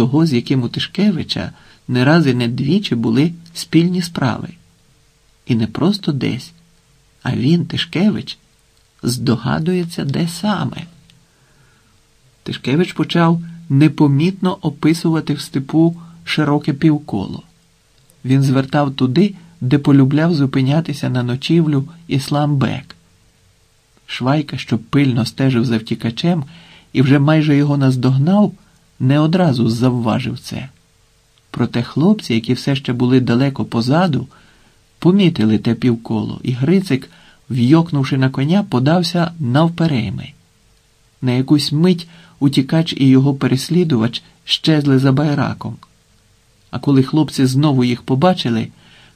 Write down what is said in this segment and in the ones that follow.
того, з яким у Тишкевича не раз і не двічі були спільні справи. І не просто десь, а він, Тишкевич, здогадується, де саме. Тишкевич почав непомітно описувати в степу широке півколо. Він звертав туди, де полюбляв зупинятися на ночівлю Іслам Бек. Швайка, що пильно стежив за втікачем і вже майже його наздогнав, не одразу завважив це. Проте хлопці, які все ще були далеко позаду, помітили те півколо, і Грицик, вйокнувши на коня, подався навперейми. На якусь мить утікач і його переслідувач щезли за байраком. А коли хлопці знову їх побачили,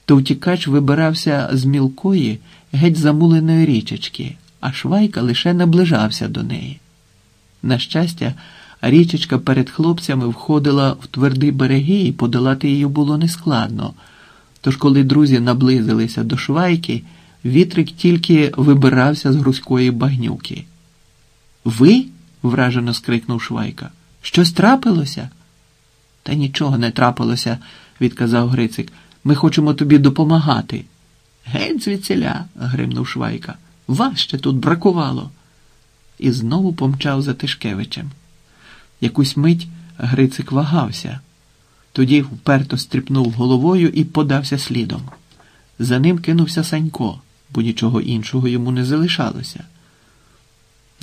то втікач вибирався з мілкої, геть замуленої річечки, а швайка лише наближався до неї. На щастя, річечка перед хлопцями входила в тверді береги, і подолати її було нескладно. Тож, коли друзі наблизилися до швайки, вітрик тільки вибирався з грузької багнюки. Ви? вражено скрикнув Швайка. Щось трапилося? Та нічого не трапилося, відказав Грицик. Ми хочемо тобі допомагати. Геть звідсіля, гримнув Швайка. Вас ще тут бракувало. І знову помчав за Тишкевичем. Якусь мить Грицик вагався. Тоді вперто стріпнув головою і подався слідом. За ним кинувся Санько, бо нічого іншого йому не залишалося.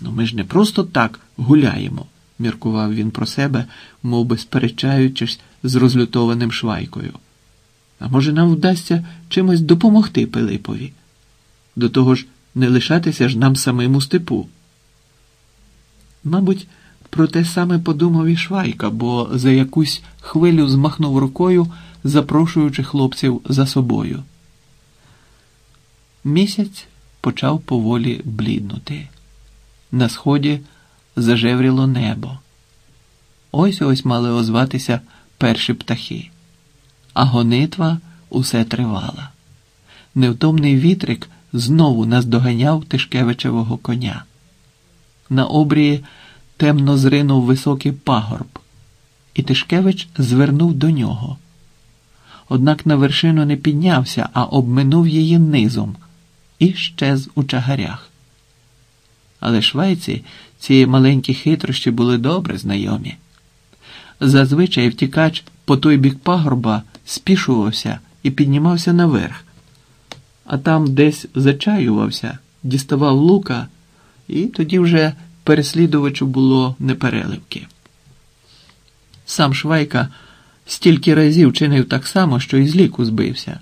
Ну, ми ж не просто так гуляємо, міркував він про себе, мов би сперечаючись з розлютованим швайкою. А може, нам вдасться чимось допомогти Пилипові? До того ж, не лишатися ж нам самим у степу. Мабуть, про те саме подумав і Швайка, бо за якусь хвилю змахнув рукою, запрошуючи хлопців за собою. Місяць почав поволі бліднути. На сході зажевріло небо. Ось ось мали озватися перші птахи, а гонитва усе тривала. Невтомний вітрик знову наздоганяв Тишкевичевого коня. На обрії темно зринув високий пагорб, і Тишкевич звернув до нього. Однак на вершину не піднявся, а обминув її низом і щез у чагарях. Але швайці ці маленькі хитрощі були добре знайомі. Зазвичай втікач по той бік пагорба спішувався і піднімався наверх, а там десь зачаювався, діставав лука, і тоді вже переслідувачу було непереливки. Сам Швайка стільки разів чинив так само, що і з ліку збився.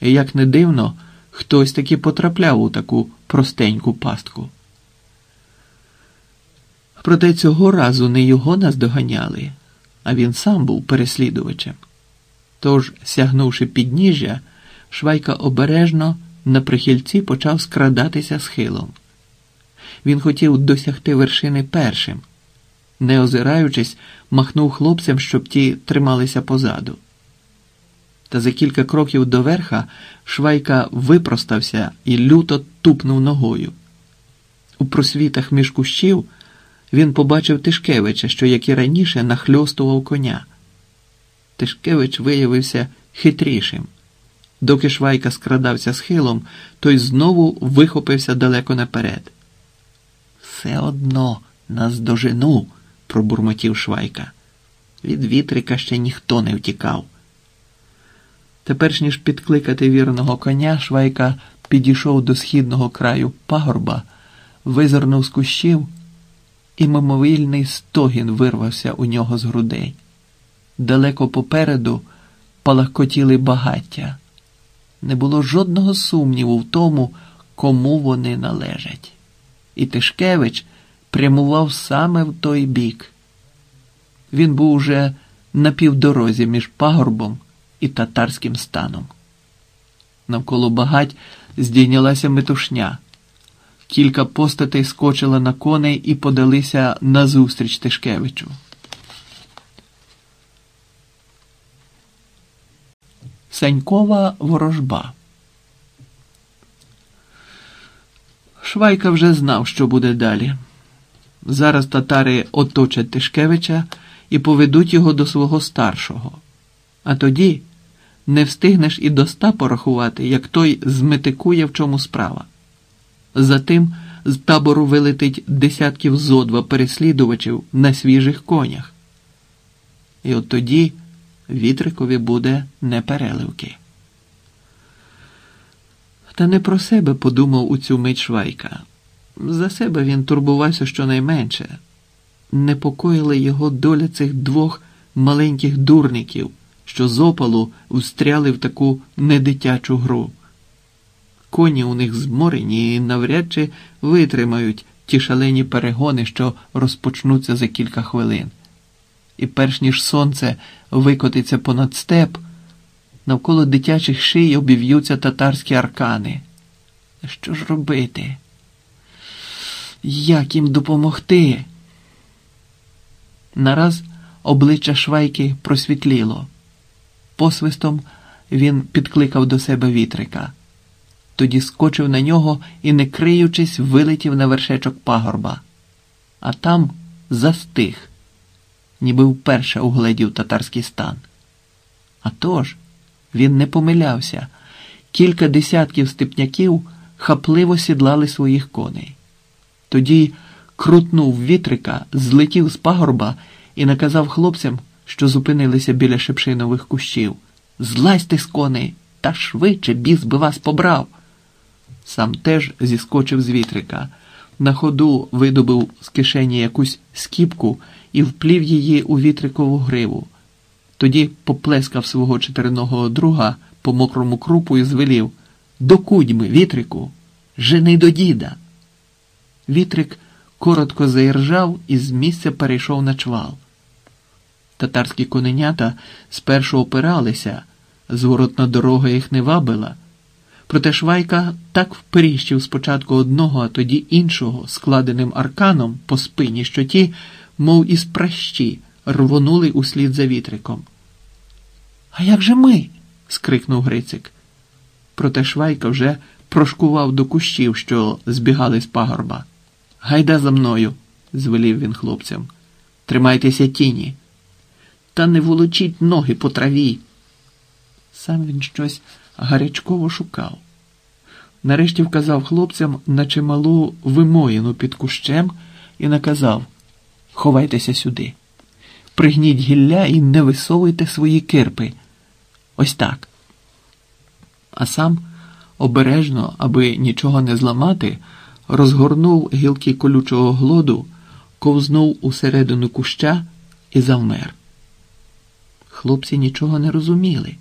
І як не дивно, хтось таки потрапляв у таку простеньку пастку. Проте цього разу не його наздоганяли, а він сам був переслідувачем. Тож, сягнувши підніжжя, Швайка обережно на прихильці почав скрадатися схилом. Він хотів досягти вершини першим, не озираючись, махнув хлопцям, щоб ті трималися позаду. Та за кілька кроків до верха Швайка випростався і люто тупнув ногою. У просвітах між кущів він побачив Тишкевича, що, як і раніше, нахльостував коня. Тишкевич виявився хитрішим. Доки Швайка скрадався схилом, той знову вихопився далеко наперед. Все одно наздожену, пробурмотів Швайка. Від вітрика ще ніхто не втікав. Теперш ніж підкликати вірного коня, Швайка підійшов до східного краю пагорба, визирнув з кущів, і мимовільний стогін вирвався у нього з грудей. Далеко попереду палахкотіли багаття. Не було жодного сумніву в тому, кому вони належать. І Тишкевич прямував саме в той бік. Він був уже на півдорозі між пагорбом і татарським станом. Навколо багать здійнялася метушня. Кілька постатей скочила на коней і подалися назустріч Тишкевичу. Санькова ворожба. Швайка вже знав, що буде далі. Зараз татари оточать Тишкевича і поведуть його до свого старшого. А тоді не встигнеш і до ста порахувати, як той зметикує, в чому справа. Затим з табору вилетить десятків зо два переслідувачів на свіжих конях. І от тоді вітрикові буде непереливки. Та не про себе подумав у цю мить Швайка. За себе він турбувався щонайменше. Непокоїла його доля цих двох маленьких дурників, що з опалу встряли в таку недитячу гру. Коні у них зморені і навряд чи витримають ті шалені перегони, що розпочнуться за кілька хвилин. І перш ніж сонце викотиться понад степ, навколо дитячих ший обів'ються татарські аркани. Що ж робити? Як їм допомогти? Нараз обличчя Швайки просвітліло. Посвистом він підкликав до себе вітрика. Тоді скочив на нього і, не криючись, вилетів на вершечок пагорба, а там застиг, ніби вперше угледів татарський стан. А тож, він не помилявся. Кілька десятків степняків хапливо сідлали своїх коней. Тоді крутнув вітрика, злетів з пагорба і наказав хлопцям, що зупинилися біля шепшинових кущів. Злазьте з коней, та швидше біс би вас побрав. Сам теж зіскочив з вітрика. На ходу видобив з кишені якусь скіпку і вплів її у вітрикову гриву. Тоді поплескав свого чотириногого друга по мокрому крупу і звелів До кудьми, вітрику, жени до діда. Вітрик коротко заіржав і з місця перейшов на чвал. Татарські коненята спершу опиралися, зворотна дорога їх не вабила. Проте Швайка так вперіщив спочатку одного, а тоді іншого, складеним арканом по спині, що ті, мов із пращі, рвонули услід за вітриком. А як же ми? скрикнув Грицик. Проте Швайка вже прошкував до кущів, що збігали з пагорба. Гайда за мною, звелів він хлопцям. Тримайтеся тіні. Та не волочіть ноги по траві. Сам він щось гарячково шукав. Нарешті вказав хлопцям на чималу вимоїну під кущем і наказав Ховайтеся сюди, пригніть гілля і не висовуйте свої кирпи. Ось так. А сам обережно, аби нічого не зламати, розгорнув гілки колючого глоду, ковзнув усередину куща і завмер. Хлопці нічого не розуміли.